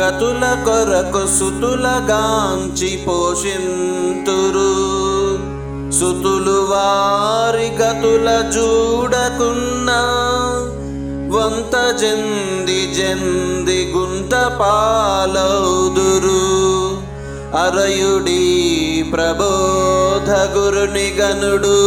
గతుల కొరకు సుతులగాంచి పోషింతురు. సుతులు వారి గతుల చూడకున్నా వంత జంది జంది గుంత పాలౌదురు. అరయుడి ప్రబోధ గురుని గనుడు